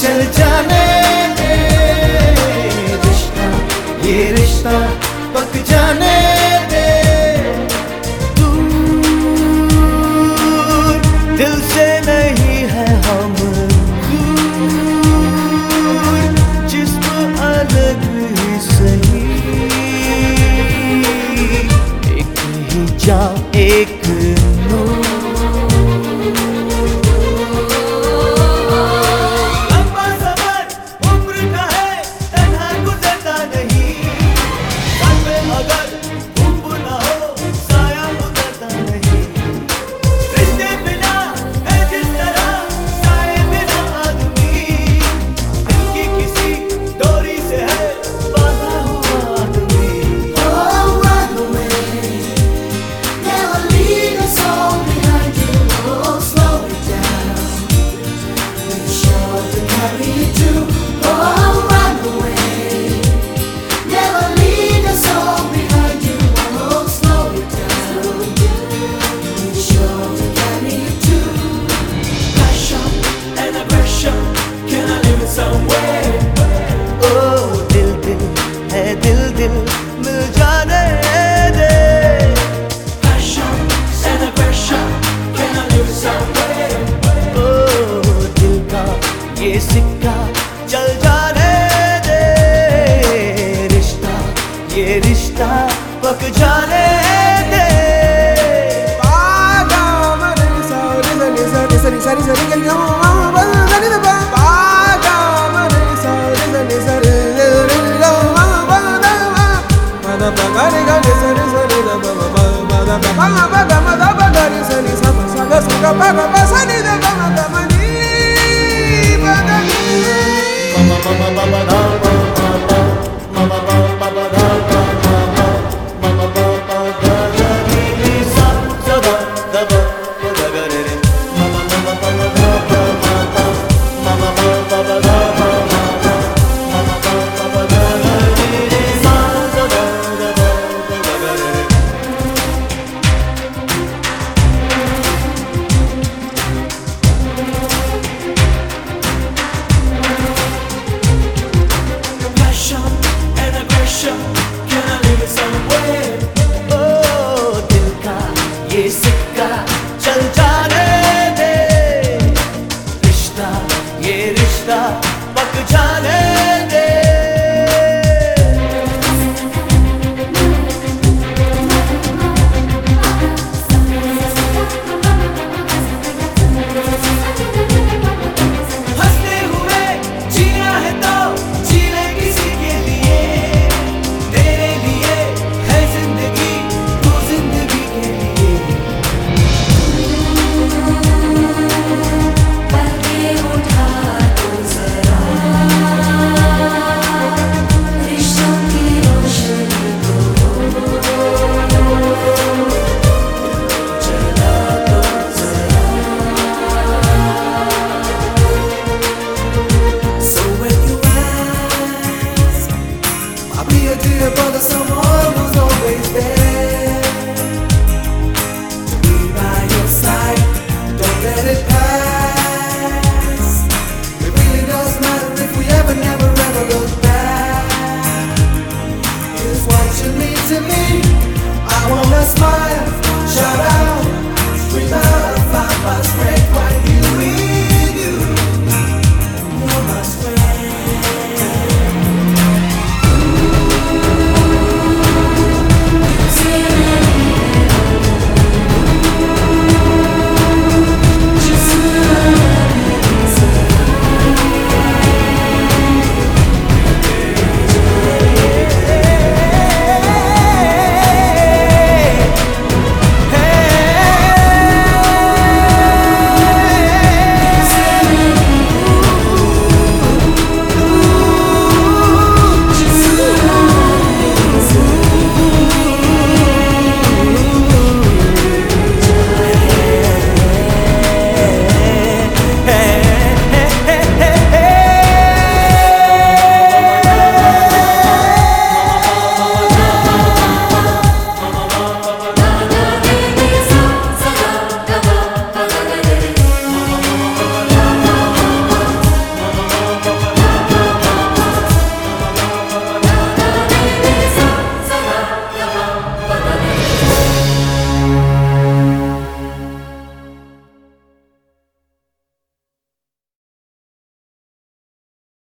चल जाने दे रिश्ता, ये रिश्ता पक जाने दे दूर दिल से नहीं है हम दूर, जिसको अलग சரி சரி சரி சரி சரி சரி disse. to me. I wanna smile.